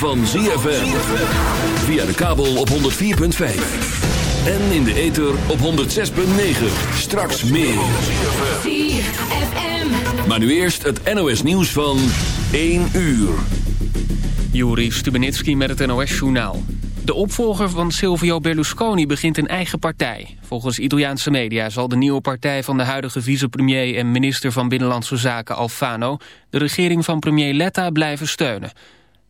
van ZFM. Via de kabel op 104.5. En in de ether op 106.9. Straks meer. Maar nu eerst het NOS nieuws van 1 uur. Juri Stubenitski met het NOS-journaal. De opvolger van Silvio Berlusconi begint een eigen partij. Volgens Italiaanse media zal de nieuwe partij van de huidige vicepremier... en minister van Binnenlandse Zaken Alfano... de regering van premier Letta blijven steunen.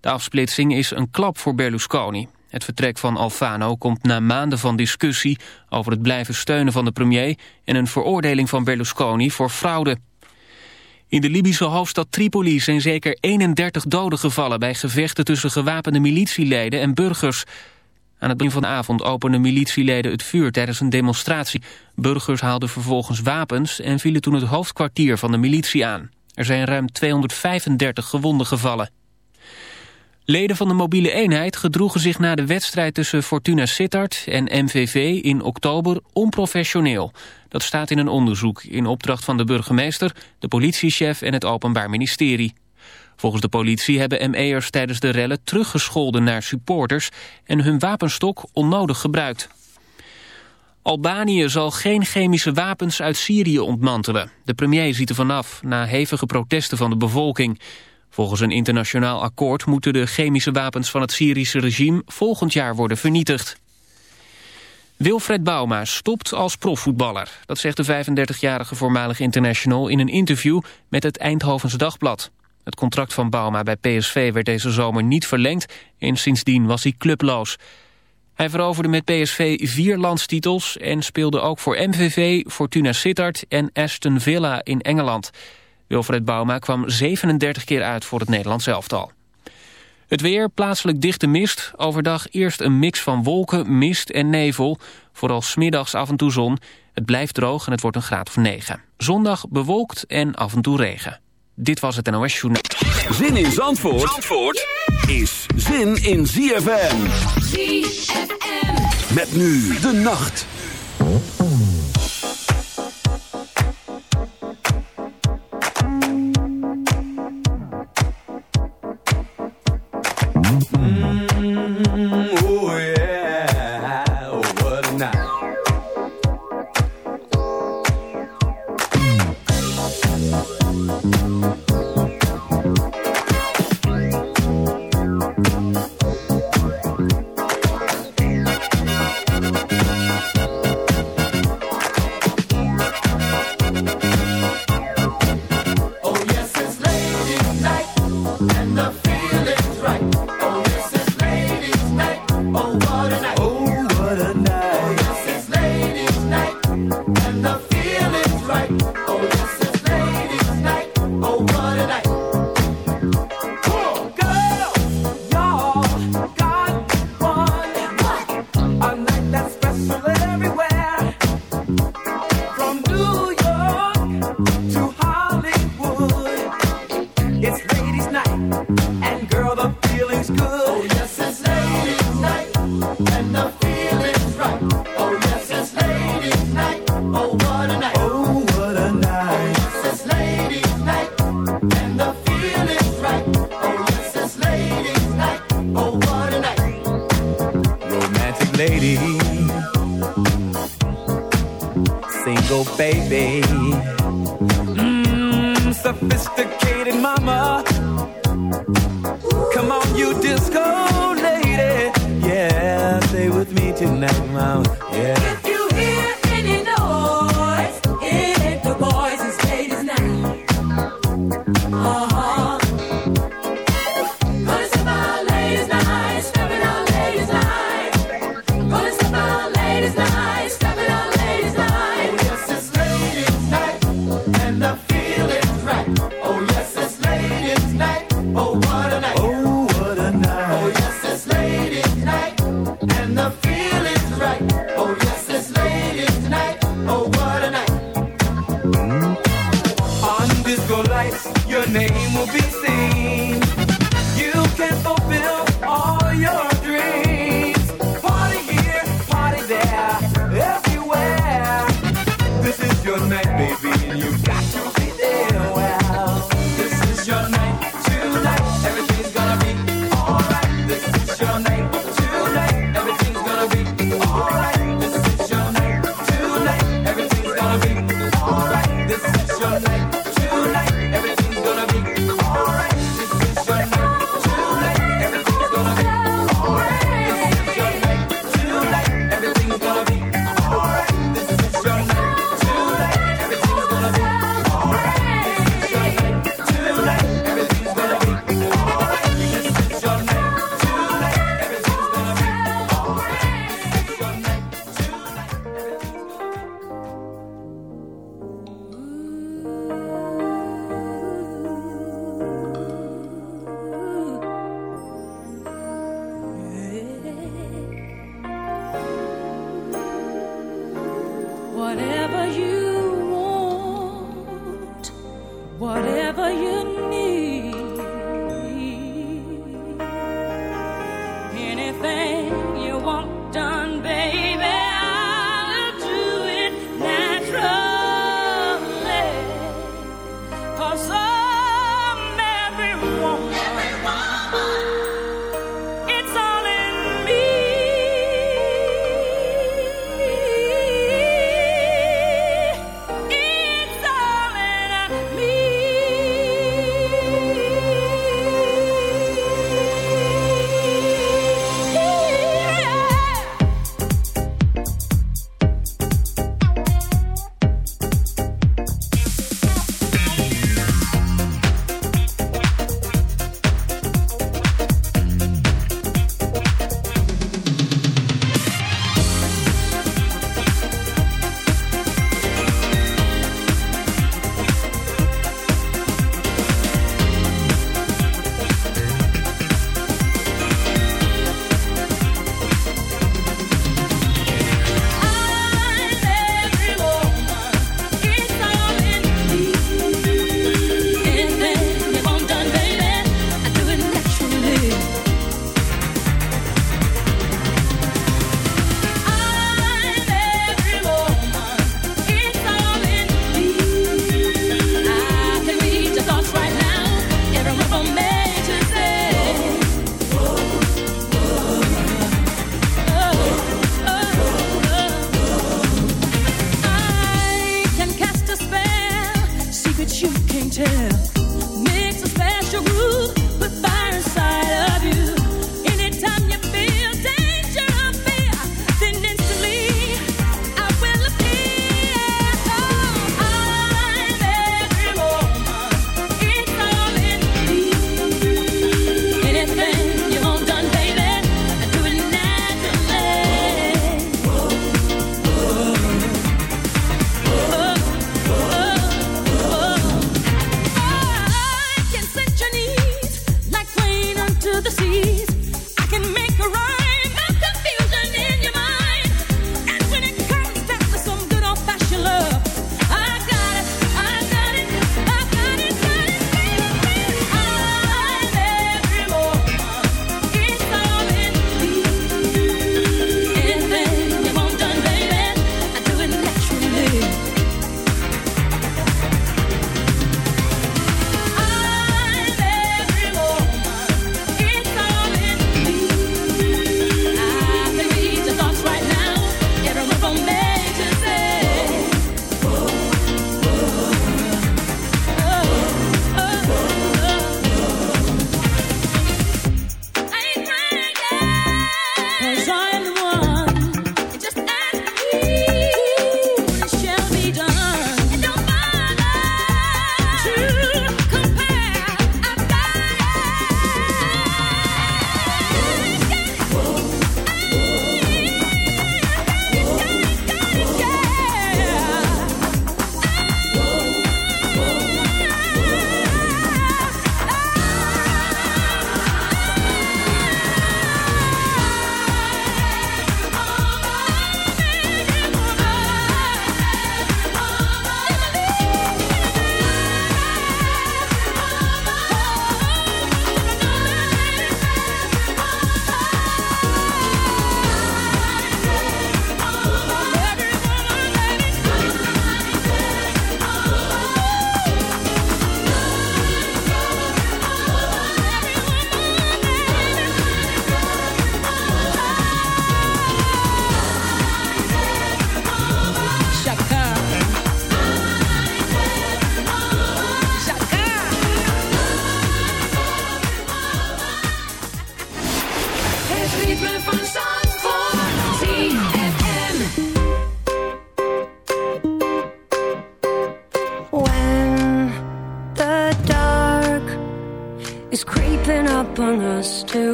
De afsplitsing is een klap voor Berlusconi. Het vertrek van Alfano komt na maanden van discussie... over het blijven steunen van de premier... en een veroordeling van Berlusconi voor fraude. In de Libische hoofdstad Tripoli zijn zeker 31 doden gevallen... bij gevechten tussen gewapende militieleden en burgers. Aan het begin van de avond openden militieleden het vuur tijdens een demonstratie. Burgers haalden vervolgens wapens en vielen toen het hoofdkwartier van de militie aan. Er zijn ruim 235 gewonden gevallen. Leden van de mobiele eenheid gedroegen zich na de wedstrijd tussen Fortuna Sittard en MVV in oktober onprofessioneel. Dat staat in een onderzoek in opdracht van de burgemeester, de politiechef en het Openbaar Ministerie. Volgens de politie hebben ME'ers tijdens de rellen teruggescholden naar supporters en hun wapenstok onnodig gebruikt. Albanië zal geen chemische wapens uit Syrië ontmantelen. De premier ziet er vanaf na hevige protesten van de bevolking. Volgens een internationaal akkoord moeten de chemische wapens van het Syrische regime volgend jaar worden vernietigd. Wilfred Bouma stopt als profvoetballer. Dat zegt de 35-jarige voormalig international in een interview met het Eindhovense Dagblad. Het contract van Bouma bij PSV werd deze zomer niet verlengd en sindsdien was hij clubloos. Hij veroverde met PSV vier landstitels en speelde ook voor MVV, Fortuna Sittard en Aston Villa in Engeland. Wilfred Bouma kwam 37 keer uit voor het Nederlands elftal. Het weer, plaatselijk dichte mist. Overdag eerst een mix van wolken, mist en nevel. Vooral smiddags af en toe zon. Het blijft droog en het wordt een graad of 9. Zondag bewolkt en af en toe regen. Dit was het NOS Journaal. Zin in Zandvoort, Zandvoort is zin in ZFM. ZFM. Met nu de nacht.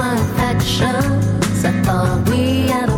affections. I thought we a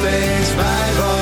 steeds bij was.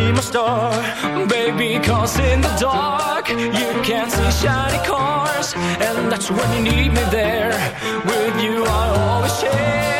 dream a star, baby, cause in the dark you can't see shiny cars, and that's when you need me there. With you, I always share.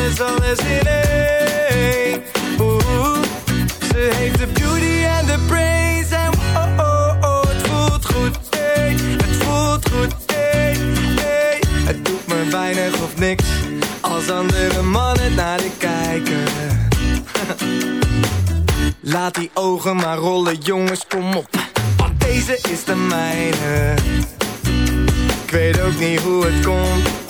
alles, alles, in één. Oeh, ze heeft de beauty en de brains en oh, oh, oh, het voelt goed, hey. Het voelt goed, hey. Het doet me weinig of niks als andere mannen naar de kijken. Laat die ogen maar rollen, jongens, kom op. Want deze is de mijne. Ik weet ook niet hoe het komt.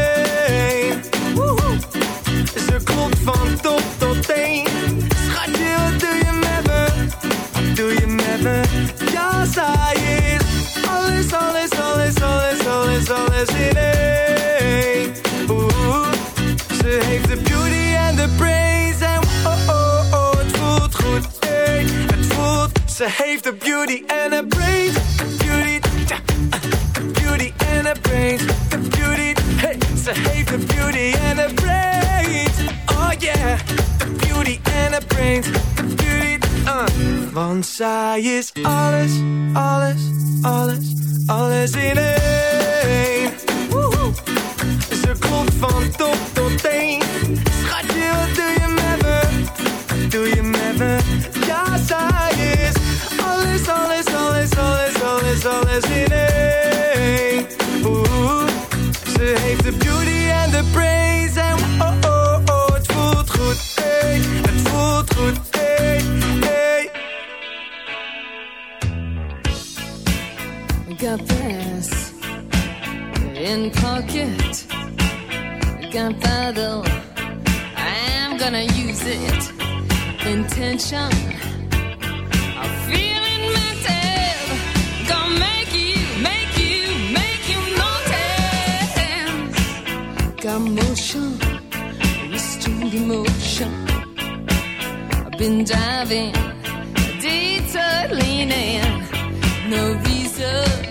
Van top tot teen. Schatje, wat doe je met me? Wat doe je met me? Ja, zij is alles, alles, alles, alles, alles, alles in één. Oeh, ze heeft de beauty en de brains en oh, oh, oh, het voelt goed, hey, het voelt. Ze heeft de beauty en de brains, beauty, tja, de beauty en de brains, de beauty, hey, ze heeft de beauty en de brains, oh yeah, beauty en de brains, de beauty, uh. Want zij is alles, alles, alles, alles in één. Woehoe. Ze klopt van top tot teen. Schatje, wat doe je met me? Doe je met me? Ja, zij is alles, alles, alles, alles, alles, alles in Got this in pocket. Gunpowder. I'm gonna use it. Intention. I'm feeling mental. Gonna make you, make you, make you notice. Got motion, restrained emotion. I've been diving, detour. No reason,